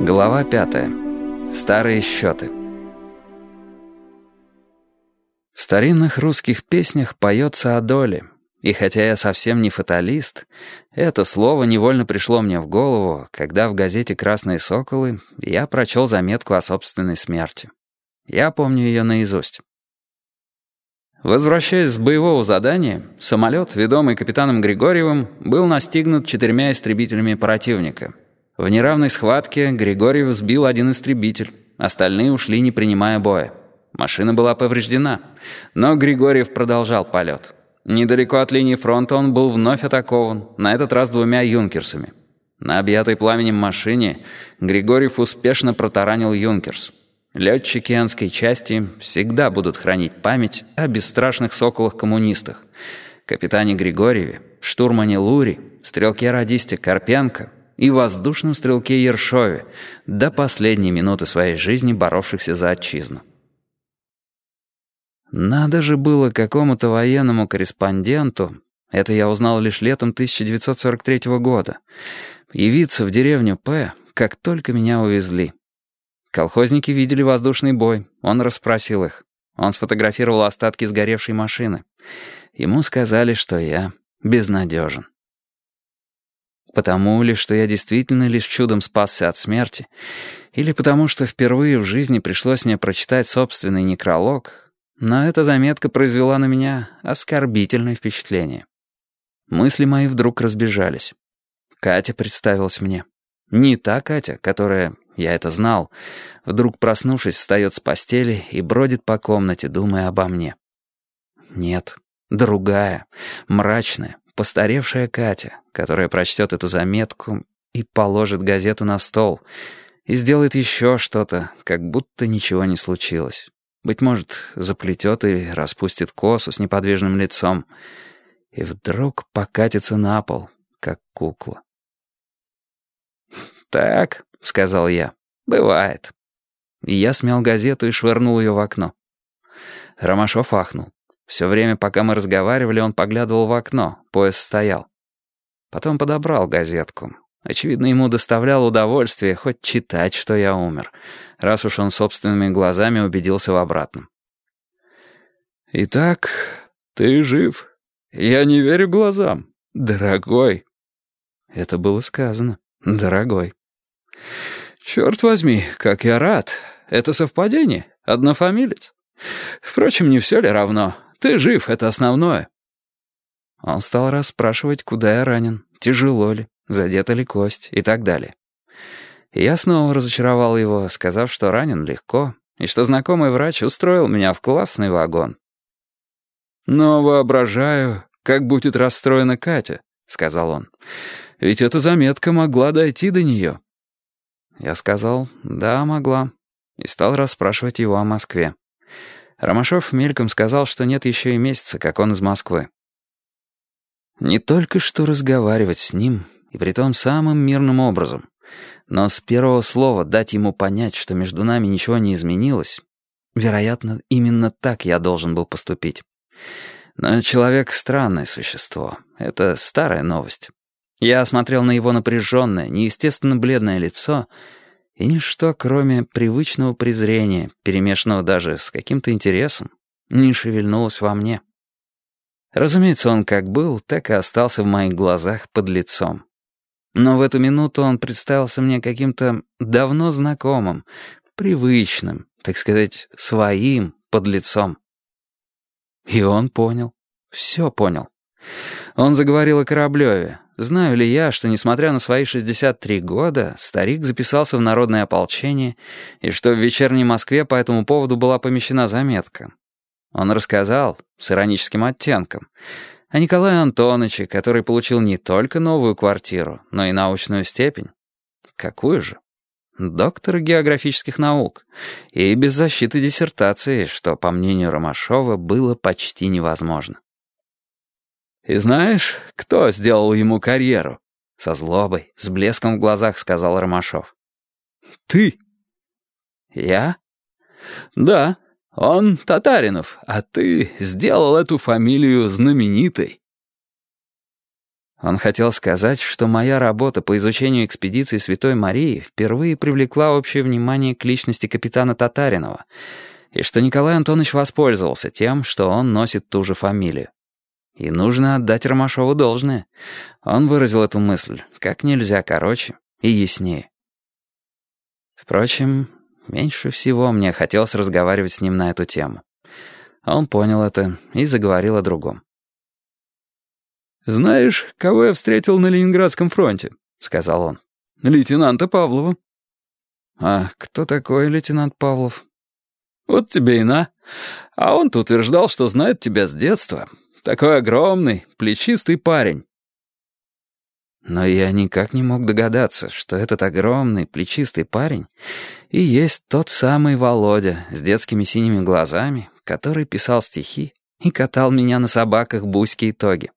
Глава пятая. Старые счеты. В старинных русских песнях поется о доле. И хотя я совсем не фаталист, это слово невольно пришло мне в голову, когда в газете «Красные соколы» я прочел заметку о собственной смерти. Я помню ее наизусть. Возвращаясь с боевого задания, самолет, ведомый капитаном Григорьевым, был настигнут четырьмя истребителями противника — в неравной схватке Григорьев сбил один истребитель, остальные ушли, не принимая боя. Машина была повреждена, но Григорьев продолжал полет. Недалеко от линии фронта он был вновь атакован, на этот раз двумя юнкерсами. На объятой пламенем машине Григорьев успешно протаранил юнкерс. Летчики Анской части всегда будут хранить память о бесстрашных соколах-коммунистах, капитане Григорьеве, штурмане Лури, стрелке-радисте Карпенко — и воздушном стрелке Ершове, до последней минуты своей жизни боровшихся за отчизну. Надо же было какому-то военному корреспонденту, это я узнал лишь летом 1943 года, явиться в деревню П, как только меня увезли. Колхозники видели воздушный бой, он расспросил их. Он сфотографировал остатки сгоревшей машины. Ему сказали, что я безнадежен. Потому ли, что я действительно лишь чудом спасся от смерти, или потому что впервые в жизни пришлось мне прочитать собственный некролог, но эта заметка произвела на меня оскорбительное впечатление. Мысли мои вдруг разбежались. Катя представилась мне. Не та Катя, которая, я это знал, вдруг проснувшись, встает с постели и бродит по комнате, думая обо мне. Нет, другая, мрачная, постаревшая Катя, которая прочтет эту заметку и положит газету на стол, и сделает еще что-то, как будто ничего не случилось. Быть может, заплетет и распустит косу с неподвижным лицом, и вдруг покатится на пол, как кукла. «Так», — сказал я, — «бывает». И я смял газету и швырнул ее в окно. Ромашов ахнул. Все время, пока мы разговаривали, он поглядывал в окно, поезд стоял. Потом подобрал газетку. Очевидно, ему доставляло удовольствие хоть читать, что я умер, раз уж он собственными глазами убедился в обратном. «Итак, ты жив. Я не верю глазам. Дорогой». Это было сказано. «Дорогой». «Черт возьми, как я рад. Это совпадение. Однофамилец. Впрочем, не все ли равно? Ты жив, это основное». Он стал расспрашивать, куда я ранен, тяжело ли, задета ли кость и так далее. я снова разочаровал его, сказав, что ранен легко, и что знакомый врач устроил меня в классный вагон. «Но воображаю, как будет расстроена Катя», — сказал он. «Ведь эта заметка могла дойти до нее». Я сказал, «Да, могла», и стал расспрашивать его о Москве. Ромашов мельком сказал, что нет еще и месяца, как он из Москвы. Не только что разговаривать с ним, и при том самым мирным образом, но с первого слова дать ему понять, что между нами ничего не изменилось, вероятно, именно так я должен был поступить. Но человек — странное существо. Это старая новость. Я смотрел на его напряженное, неестественно бледное лицо — и ничто, кроме привычного презрения, перемешанного даже с каким-то интересом, не шевельнулось во мне. Разумеется, он как был, так и остался в моих глазах под лицом. Но в эту минуту он представился мне каким-то давно знакомым, привычным, так сказать, своим под лицом. И он понял, все понял. Он заговорил о Кораблеве, Знаю ли я, что, несмотря на свои 63 года, старик записался в народное ополчение, и что в вечерней Москве по этому поводу была помещена заметка? Он рассказал, с ироническим оттенком, о Николае Антоновиче, который получил не только новую квартиру, но и научную степень. Какую же? Доктор географических наук. И без защиты диссертации, что, по мнению Ромашова, было почти невозможно. «И знаешь, кто сделал ему карьеру?» Со злобой, с блеском в глазах сказал Ромашов. «Ты». «Я?» «Да, он Татаринов, а ты сделал эту фамилию знаменитой». Он хотел сказать, что моя работа по изучению экспедиции Святой Марии впервые привлекла общее внимание к личности капитана Татаринова, и что Николай Антонович воспользовался тем, что он носит ту же фамилию. И нужно отдать Ромашову должное. Он выразил эту мысль как нельзя короче и яснее. Впрочем, меньше всего мне хотелось разговаривать с ним на эту тему. Он понял это и заговорил о другом. «Знаешь, кого я встретил на Ленинградском фронте?» — сказал он. «Лейтенанта Павлова». «А кто такой лейтенант Павлов?» «Вот тебе и на. А он-то утверждал, что знает тебя с детства. Такой огромный, плечистый парень». Но я никак не мог догадаться, что этот огромный, плечистый парень и есть тот самый Володя с детскими синими глазами, который писал стихи и катал меня на собаках Буськи и Тоги.